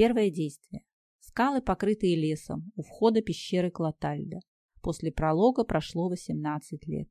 Первое действие. Скалы, покрытые лесом, у входа пещеры Клотальда. После пролога прошло 18 лет.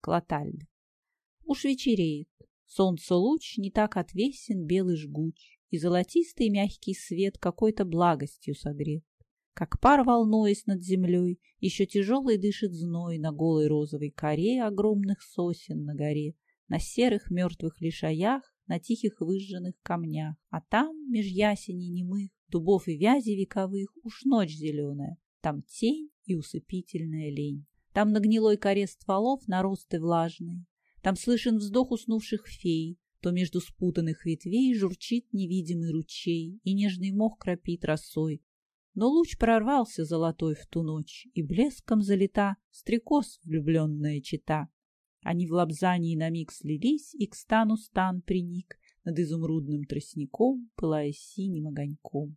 Клотальда. Уж вечереет. Солнце луч не так отвесен, белый жгуч, и золотистый мягкий свет какой-то благостью согрет. Как пар, волнуясь над землей, еще тяжелый дышит зной на голой розовой коре огромных сосен на горе, на серых мертвых лишаях, на тихих выжженных камнях. А там, меж ясеней немых, дубов и вязи вековых, уж ночь зеленая, там тень и усыпительная лень. Там на гнилой коре стволов наросты влажные, там слышен вздох уснувших фей, то между спутанных ветвей журчит невидимый ручей, и нежный мох кропит росой, но луч прорвался золотой в ту ночь, и блеском залита стрекоз влюбленная чита. Они в лапзании на миг слились, и к стану стан приник над изумрудным тростником, пылая синим огоньком.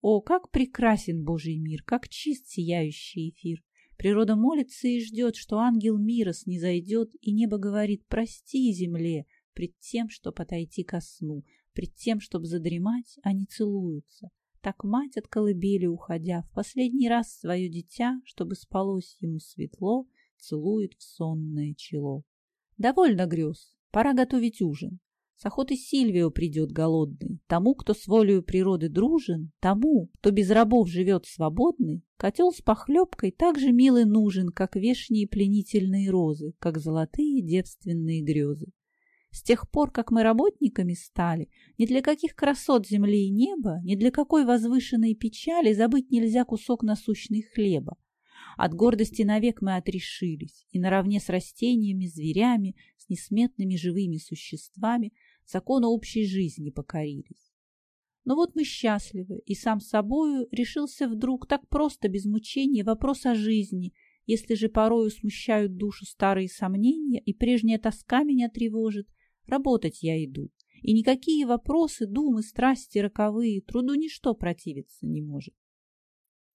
О, как прекрасен Божий мир, как чист сияющий эфир! Природа молится и ждет, что ангел мира снизойдет, и небо говорит «прости земле» пред тем, чтоб отойти ко сну, пред тем, чтоб задремать, они целуются. Так мать от колыбели уходя, в последний раз свое дитя, чтобы спалось ему светло, целует в сонное чело. Довольно грез, пора готовить ужин. С охоты Сильвио придет голодный. Тому, кто с волею природы дружен, тому, кто без рабов живет свободный, котел с похлебкой так же мил и нужен, как вешние пленительные розы, как золотые девственные грезы. С тех пор, как мы работниками стали, ни для каких красот земли и неба, ни для какой возвышенной печали забыть нельзя кусок насущной хлеба. От гордости навек мы отрешились, и наравне с растениями, зверями, с несметными живыми существами закону общей жизни покорились. Но вот мы счастливы, и сам собою решился вдруг так просто, без мучения, вопрос о жизни, если же порою смущают душу старые сомнения, и прежняя тоска меня тревожит, Работать я иду, и никакие вопросы, думы, страсти роковые труду ничто противиться не может.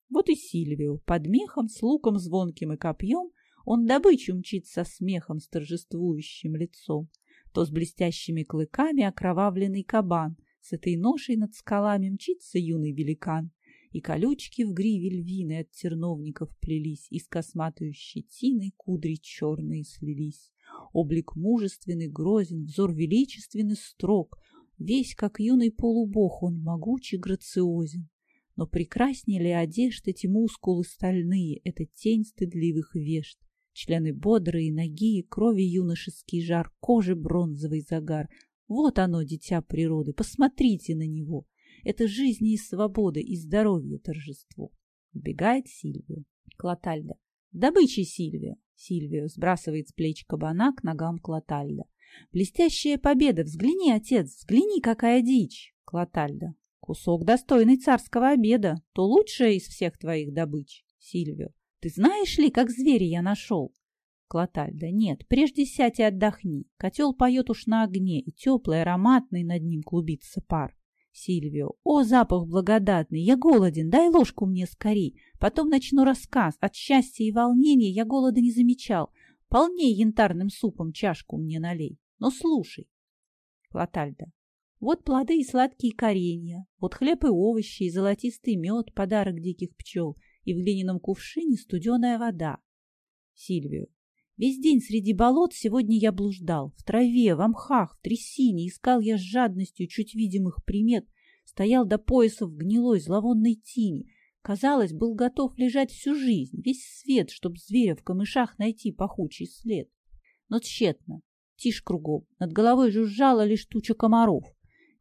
Вот и Сильвио, под мехом, с луком звонким и копьем, он добычу мчит со смехом, с торжествующим лицом, то с блестящими клыками окровавленный кабан, с этой ношей над скалами мчится юный великан, и колючки в гриве львины от терновников плелись, и с косматою щетиной кудри черные слились. Облик мужественный, грозен, взор величественный, строг. Весь, как юный полубог, он могучий, грациозен. Но прекраснее ли одежд эти мускулы стальные, это тень стыдливых вешт? Члены бодрые, ноги, крови юношеский жар, кожи бронзовый загар. Вот оно, дитя природы, посмотрите на него. Это жизни и свободы, и здоровье торжество. Вбегает Сильвио. Клотальда. Добычи, Сильвио. Сильвио сбрасывает с плеч кабана к ногам Клотальда. «Блестящая победа! Взгляни, отец, взгляни, какая дичь!» Клотальда. «Кусок достойный царского обеда, то лучшее из всех твоих добыч!» Сильвио. «Ты знаешь ли, как зверя я нашел?» Клотальда. «Нет, прежде сядь и отдохни. Котел поет уж на огне, и теплый, ароматный над ним клубится пар. Сильвио. «О, запах благодатный! Я голоден, дай ложку мне скорей. Потом начну рассказ. От счастья и волнения я голода не замечал. Полней янтарным супом чашку мне налей. Но слушай». Клотальда. «Вот плоды и сладкие коренья, вот хлеб и овощи, и золотистый мед, подарок диких пчел, и в глиняном кувшине студеная вода». Сильвио. Весь день среди болот сегодня я блуждал. В траве, в мхах, в трясине искал я с жадностью чуть видимых примет, стоял до пояса в гнилой зловонной тени. Казалось, был готов лежать всю жизнь, весь свет, чтоб зверя в камышах найти пахучий след. Но тщетно. Тишь кругом. Над головой жужжала лишь туча комаров.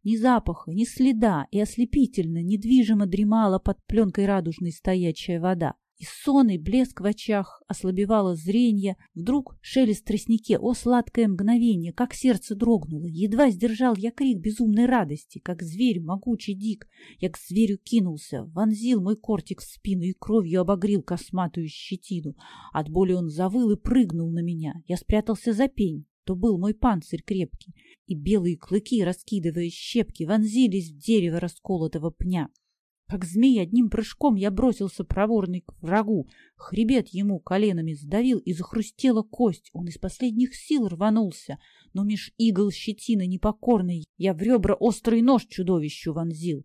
Ни запаха, ни следа, и ослепительно, недвижимо дремала под пленкой радужной стоячая вода. И сон, и блеск в очах, ослабевало зрение. Вдруг шелест тростнике, о, сладкое мгновение, как сердце дрогнуло. Едва сдержал я крик безумной радости, как зверь, могучий дик. Я к зверю кинулся, вонзил мой кортик в спину и кровью обогрил косматую щетину. От боли он завыл и прыгнул на меня. Я спрятался за пень, то был мой панцирь крепкий, и белые клыки, раскидывая щепки, вонзились в дерево расколотого пня. Как змей одним прыжком я бросился проворный к врагу. Хребет ему коленами сдавил, и захрустела кость. Он из последних сил рванулся, но меж игл щетины непокорной я в ребра острый нож чудовищу вонзил.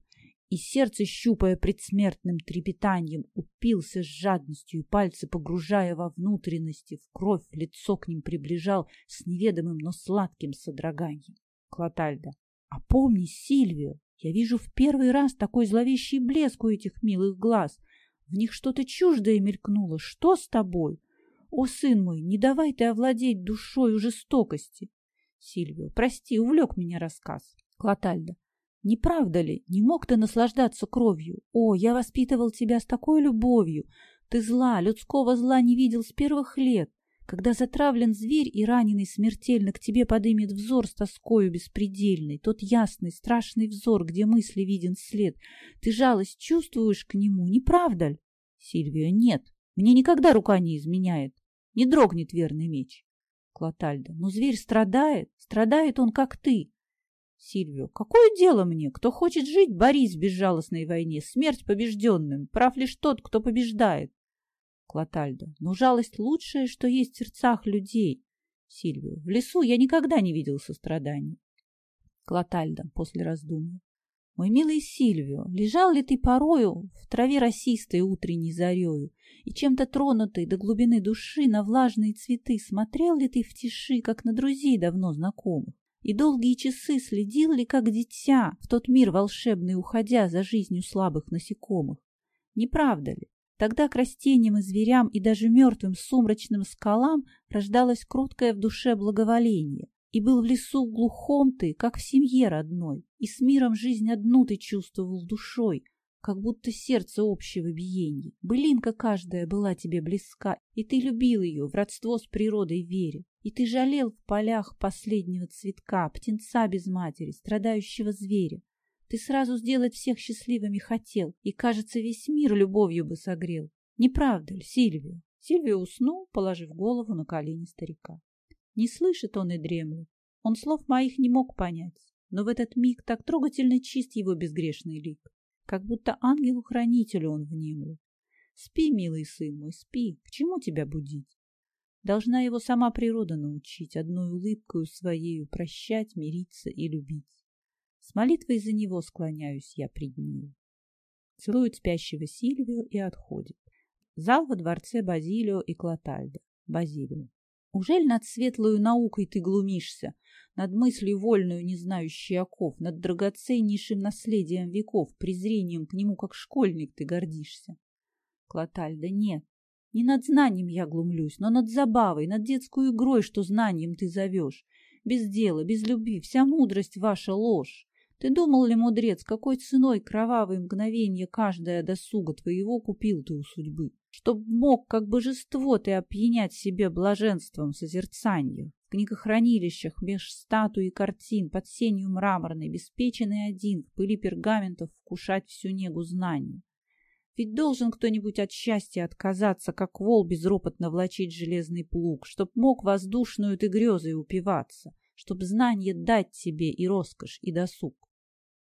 И сердце, щупая предсмертным трепетанием, упился с жадностью и пальцы, погружая во внутренности, в кровь, лицо к ним приближал с неведомым, но сладким содроганием. Клотальда. А помни, Сильвию, я вижу в первый раз такой зловещий блеск у этих милых глаз. В них что-то чуждое мелькнуло. Что с тобой? О, сын мой, не давай ты овладеть душой у жестокости. Сильвио, прости, увлек меня рассказ. Клотальда. Не правда ли, не мог ты наслаждаться кровью? О, я воспитывал тебя с такой любовью. Ты зла, людского зла не видел с первых лет. Когда затравлен зверь и раненый смертельно к тебе подымет взор с тоскою беспредельной, тот ясный, страшный взор, где мысли виден след, ты жалость чувствуешь к нему, не правда ли? Сильвия, нет, мне никогда рука не изменяет, не дрогнет верный меч. Клотальда, но зверь страдает, страдает он, как ты. Сильвио, какое дело мне? Кто хочет жить, борись в безжалостной войне, смерть побежденным, прав лишь тот, кто побеждает. Клотальда. Но жалость лучшее, что есть в сердцах людей. Сильвио. В лесу я никогда не видел сострадания. Клотальда после раздумья. Мой милый Сильвио, лежал ли ты порою в траве росистой утренней зарею, и чем-то тронутый до глубины души на влажные цветы смотрел ли ты в тиши, как на друзей давно знакомых, и долгие часы следил ли, как дитя, в тот мир волшебный уходя за жизнью слабых насекомых? Не правда ли? Тогда к растениям и зверям и даже мертвым сумрачным скалам рождалось кроткое в душе благоволение. И был в лесу глухом ты, как в семье родной, и с миром жизнь одну ты чувствовал душой, как будто сердце общего биения. Былинка каждая была тебе близка, и ты любил ее в родство с природой вере. И ты жалел в полях последнего цветка, птенца без матери, страдающего зверя. Ты сразу сделать всех счастливыми хотел, и, кажется, весь мир любовью бы согрел. Не правда ли, Сильвио? Сильвио уснул, положив голову на колени старика. Не слышит он и дремлет. Он слов моих не мог понять, но в этот миг так трогательно чист его безгрешный лик, как будто ангелу-хранителю он внемлет. Спи, милый сын мой, спи, к чему тебя будить? Должна его сама природа научить одной улыбкою своею прощать, мириться и любить. С молитвой за него склоняюсь я пред ним. Целует спящего Сильвио и отходит. Зал во дворце Базилио и Клотальда. Базилио. Ужель над светлою наукой ты глумишься, над мыслью вольную, не знающей оков, над драгоценнейшим наследием веков, презрением к нему, как школьник, ты гордишься? Клотальда, нет, не над знанием я глумлюсь, но над забавой, над детскую игрой, что знанием ты зовешь. Без дела, без любви, вся мудрость ваша ложь. Ты думал ли, мудрец, какой ценой кровавые мгновения каждая досуга твоего купил ты у судьбы? Чтоб мог, как божество, ты опьянять себе блаженством созерцания. В книгохранилищах меж статуй и картин под сенью мраморной, беспеченный один, в пыли пергаментов вкушать всю негу знаний. Ведь должен кто-нибудь от счастья отказаться, как вол безропотно влачить железный плуг, чтоб мог воздушную ты грезой упиваться, чтоб знание дать тебе и роскошь, и досуг.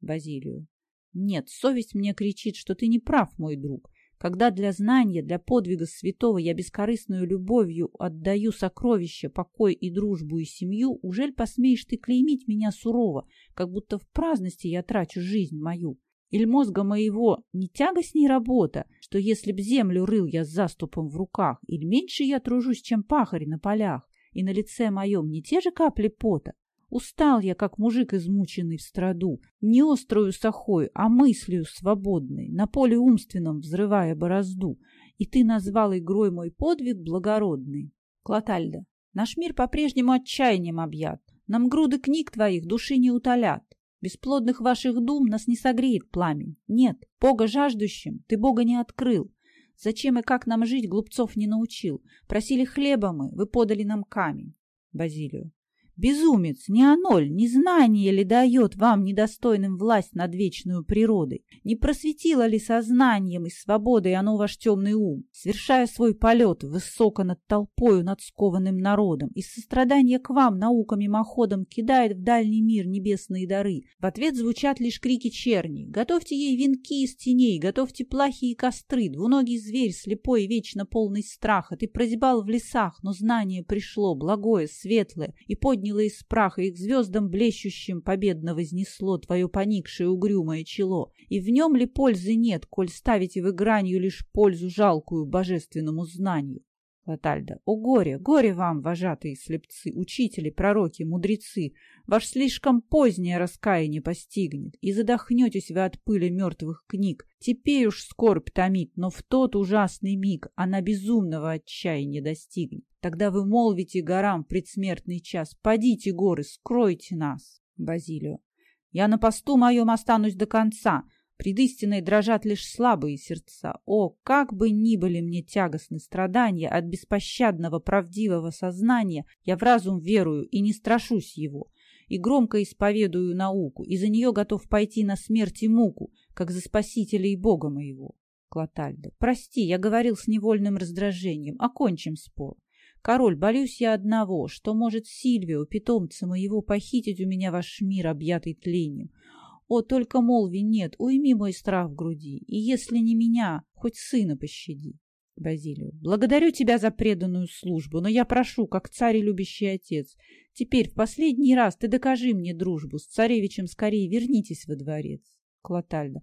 Базилию. Нет, совесть мне кричит, что ты не прав, мой друг. Когда для знания, для подвига святого я бескорыстную любовью отдаю сокровища, покой и дружбу и семью, ужель посмеешь ты клеймить меня сурово, как будто в праздности я трачу жизнь мою? Или мозга моего не тягостней работа, что если б землю рыл я с заступом в руках, или меньше я тружусь, чем пахарь на полях, и на лице моем не те же капли пота, Устал я, как мужик, измученный в страду, не острую сахой, а мыслью свободной, на поле умственном взрывая борозду, и ты назвал игрой мой подвиг благородный. Клотальда, наш мир по-прежнему отчаянием объят, нам груды книг твоих души не утолят. Бесплодных ваших дум нас не согреет пламень. Нет, Бога жаждущим ты Бога не открыл. Зачем и как нам жить, глупцов не научил. Просили хлеба мы, вы подали нам камень. Базилию. Безумец, не Аноль, не знание ли дает вам, недостойным власть над вечную природой? Не просветило ли сознанием и свободой оно ваш темный ум, свершая свой полет высоко над толпою, над скованным народом, из сострадания к вам науками мимоходом кидает в дальний мир небесные дары? В ответ звучат лишь крики черни. Готовьте ей венки из теней, готовьте плахи и костры, двуногий зверь, слепой и вечно полный страха. Ты прозябал в лесах, но знание пришло, благое, светлое, и поднял подняло из праха и к звездам блещущим победно вознесло твое поникшее угрюмое чело, и в нем ли пользы нет, коль ставите вы гранью лишь пользу жалкую божественному знанию? Латальда. О горе, горе вам, вожатые слепцы, учители, пророки, мудрецы! Ваш слишком позднее раскаяние постигнет, и задохнетесь вы от пыли мертвых книг. Теперь уж скорбь томит, но в тот ужасный миг она безумного отчаяния достигнет. Тогда вы молвите горам в предсмертный час, «Падите, горы, скройте нас!» Базилио. Я на посту моем останусь до конца, Пред истиной дрожат лишь слабые сердца. О, как бы ни были мне тягостны страдания от беспощадного правдивого сознания, я в разум верую и не страшусь его, и громко исповедую науку, и за нее готов пойти на смерть и муку, как за спасителя и Бога моего. Клотальда. Прости, я говорил с невольным раздражением. Окончим спор. Король, болюсь я одного, что может Сильвио, питомца моего, похитить у меня ваш мир, объятый тлением. О, только молви нет, уйми мой страх в груди, и если не меня, хоть сына пощади. Базилио, благодарю тебя за преданную службу, но я прошу, как царь и любящий отец, теперь в последний раз ты докажи мне дружбу, с царевичем скорее вернитесь во дворец. Клотальда,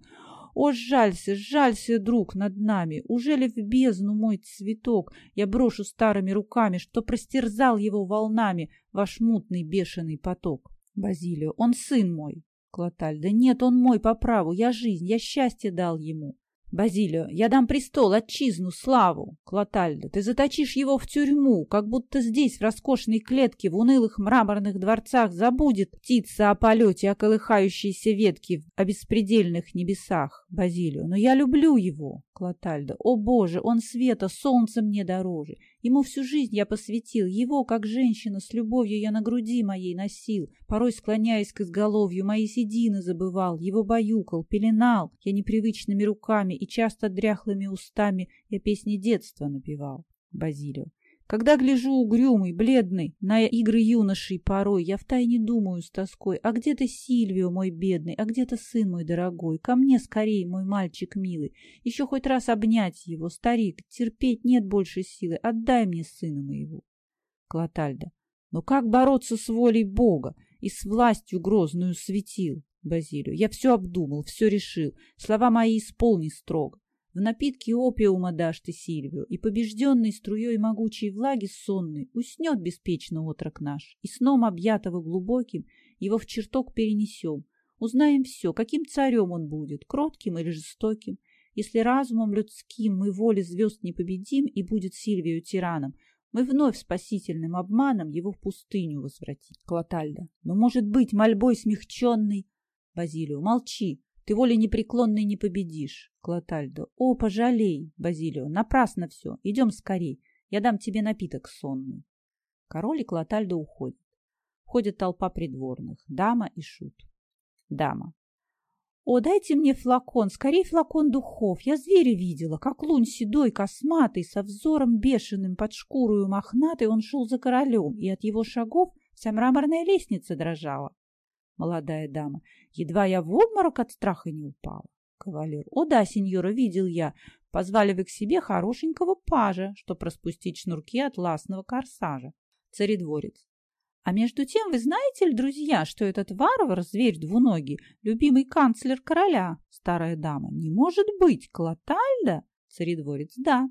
о, жалься, жалься, друг, над нами, ужели в бездну мой цветок я брошу старыми руками, что простерзал его волнами ваш мутный бешеный поток? Базилио, он сын мой, Клотальда. «Нет, он мой по праву. Я жизнь, я счастье дал ему». Базилио, я дам престол, отчизну, славу. Клотальда, ты заточишь его в тюрьму, как будто здесь, в роскошной клетке, в унылых мраморных дворцах, забудет птица о полете, о колыхающейся ветке о беспредельных небесах. Базилио, но я люблю его. Клотальда, о боже, он света, солнце мне дороже. Ему всю жизнь я посвятил, его, как женщина, с любовью я на груди моей носил, порой склоняясь к изголовью, мои седины забывал, его баюкал, пеленал, я непривычными руками и часто дряхлыми устами я песни детства напевал. Базилио. Когда гляжу угрюмый, бледный, на игры юношей порой, я втайне думаю с тоской, а где ты, Сильвио, мой бедный, а где ты, сын мой дорогой? Ко мне скорей, мой мальчик милый, еще хоть раз обнять его, старик, терпеть нет больше силы, отдай мне сына моего. Клотальда. Но как бороться с волей Бога и с властью грозную светил? Базилию. Я все обдумал, все решил, слова мои исполни строго. В напитке опиума дашь ты Сильвию, и побежденный струей могучей влаги сонный уснет беспечно отрок наш, и сном объятого глубоким его в чертог перенесем. Узнаем все, каким царем он будет, кротким или жестоким. Если разумом людским мы воли звезд не победим, и будет Сильвию тираном, мы вновь спасительным обманом его в пустыню возвратим. Клотальда, но, может быть, мольбой смягченный... Базилио, молчи, ты волей непреклонной не победишь. Клотальдо. О, пожалей, Базилио, напрасно все. Идем скорей. Я дам тебе напиток сонный. Король и Клотальдо уходят. Входит толпа придворных. Дама и шут. Дама. О, дайте мне флакон, скорей флакон духов. Я зверя видела, как лунь седой, косматый, со взором бешеным, под шкурою мохнатой, он шел за королем, и от его шагов вся мраморная лестница дрожала молодая дама. Едва я в обморок от страха не упала. Кавалер. О да, сеньора, видел я. Позвали вы к себе хорошенького пажа, чтоб распустить шнурки атласного корсажа. Царедворец. А между тем, вы знаете ли, друзья, что этот варвар, зверь двуногий, любимый канцлер короля? Старая дама. Не может быть, Клотальда? Царедворец. Да.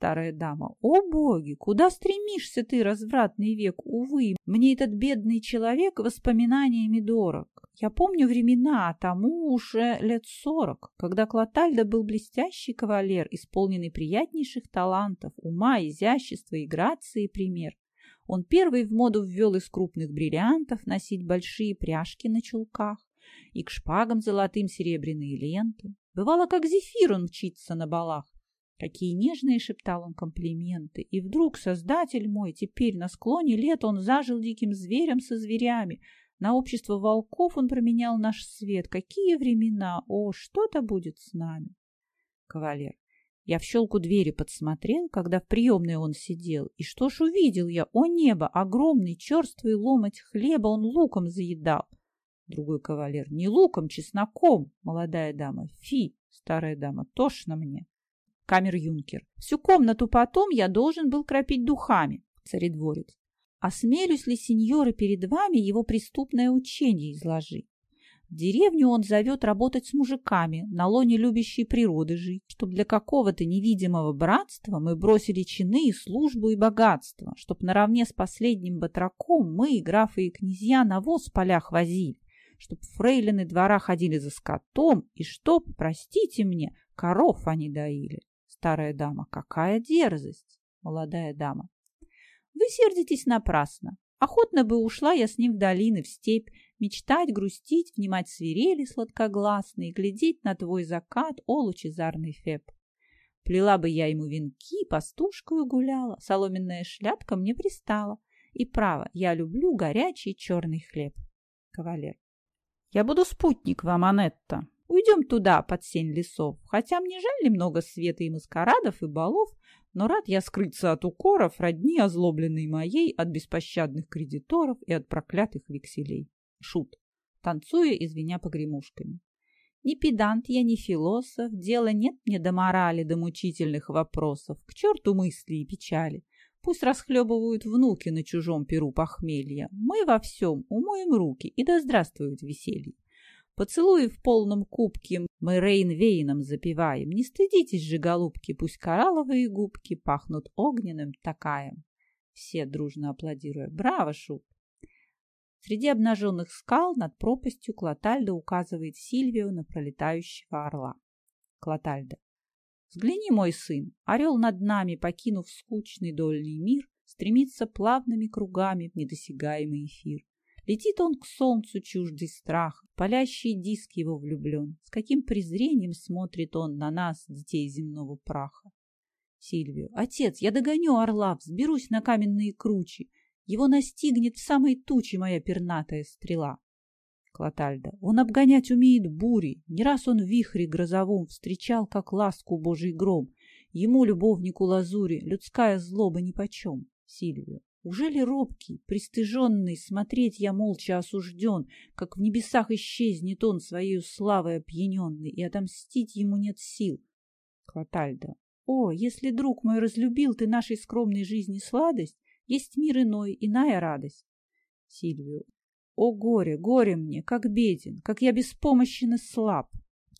Старая дама. О, боги, куда стремишься ты, развратный век? Увы, мне этот бедный человек воспоминаниями дорог. Я помню времена, тому уже лет сорок, когда Клотальда был блестящий кавалер, исполненный приятнейших талантов, ума, изящества и грации пример. Он первый в моду ввел из крупных бриллиантов носить большие пряжки на чулках и к шпагам золотым серебряные ленты. Бывало, как зефир он мчится на балах, Какие нежные шептал он комплименты. И вдруг, создатель мой, теперь на склоне лет он зажил диким зверем со зверями. На общество волков он променял наш свет. Какие времена! О, что-то будет с нами! Кавалер. Я в щелку двери подсмотрел, когда в приемной он сидел. И что ж увидел я? О небо! Огромный черствый ломоть хлеба он луком заедал. Другой кавалер. Не луком, чесноком, молодая дама. Фи, старая дама, тошно мне камер-юнкер. Всю комнату потом я должен был кропить духами, царедворец. осмелюсь ли, сеньоры, перед вами его преступное учение изложить? В деревню он зовет работать с мужиками, на лоне любящей природы жить, чтоб для какого-то невидимого братства мы бросили чины и службу и богатство, чтоб наравне с последним батраком мы, графы и князья, навоз в полях возили, чтоб фрейлины двора ходили за скотом и чтоб, простите мне, коров они доили. Старая дама, какая дерзость! Молодая дама. Вы сердитесь напрасно. Охотно бы ушла я с ним в долины, в степь, мечтать, грустить, внимать свирели сладкогласные, глядеть на твой закат, о лучезарный Феб. Плела бы я ему венки, пастушкою гуляла, соломенная шляпка мне пристала. И право, я люблю горячий черный хлеб. Кавалер. Я буду спутник вам, Анетта. Уйдем туда, под сень лесов. Хотя мне жаль немного света и маскарадов, и балов, но рад я скрыться от укоров, родни озлобленной моей, от беспощадных кредиторов и от проклятых векселей. Шут, танцуя, извиня погремушками. Ни педант я, ни философ, дела нет мне до морали, до мучительных вопросов, к черту мысли и печали. Пусть расхлебывают внуки на чужом перу похмелья. Мы во всем умоем руки, и да здравствует веселье. Поцелуи в полном кубке мы рейн-вейном запиваем. Не стыдитесь же, голубки, пусть коралловые губки пахнут огненным такаем. Все дружно аплодируя. Браво, Шут! Среди обнаженных скал над пропастью Клотальда указывает Сильвию на пролетающего орла. Клотальда. Взгляни, мой сын, орел над нами, покинув скучный дольный мир, стремится плавными кругами в недосягаемый эфир. Летит он к солнцу чуждый страх, палящий диск его влюблен. С каким презрением смотрит он на нас, детей земного праха. Сильвию. Отец, я догоню орла, взберусь на каменные кручи. Его настигнет в самой туче моя пернатая стрела. Клотальда. Он обгонять умеет бури. Не раз он в вихре грозовом встречал, как ласку божий гром. Ему, любовнику лазури, людская злоба нипочем. Сильвию. Ужели робкий, пристыженный, смотреть я молча осужден, как в небесах исчезнет он своей славой опьяненный, и отомстить ему нет сил? Клотальда. О, если, друг мой, разлюбил ты нашей скромной жизни сладость, есть мир иной, иная радость. Сильвию. О, горе, горе мне, как беден, как я беспомощен и слаб.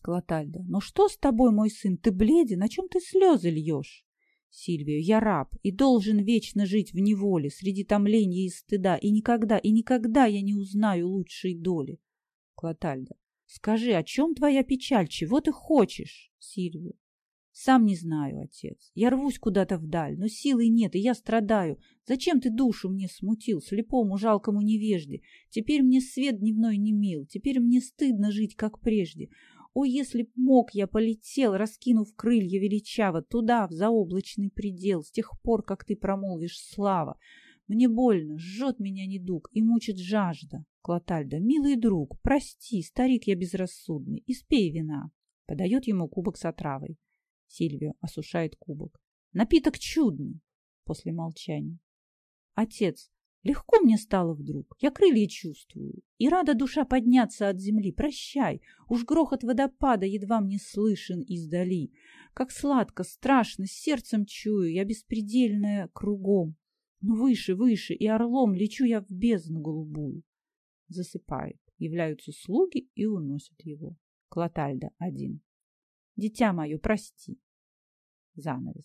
Клотальда. Ну что с тобой, мой сын, ты бледен, о чем ты слезы льешь? Сильвию, я раб и должен вечно жить в неволе, среди томления и стыда, и никогда, и никогда я не узнаю лучшей доли. Клотальда. Скажи, о чем твоя печаль? Чего ты хочешь? Сильвию. Сам не знаю, отец. Я рвусь куда-то вдаль, но силы нет, и я страдаю. Зачем ты душу мне смутил, слепому, жалкому невежде? Теперь мне свет дневной не мил, теперь мне стыдно жить, как прежде. О, если б мог, я полетел, раскинув крылья величаво, туда, в заоблачный предел, с тех пор, как ты промолвишь слава. Мне больно, жжет меня недуг и мучит жажда. Клотальда, милый друг, прости, старик я безрассудный, испей вина. Подает ему кубок с отравой. Сильвио осушает кубок. Напиток чудный. После молчания. Отец, Легко мне стало вдруг, я крылья чувствую, и рада душа подняться от земли. Прощай, уж грохот водопада едва мне слышен издали. Как сладко, страшно, сердцем чую, я беспредельная кругом. Но выше, выше, и орлом лечу я в бездну голубую. Засыпает, являются слуги и уносят его. Клотальда один. Дитя мое, прости. Занавес.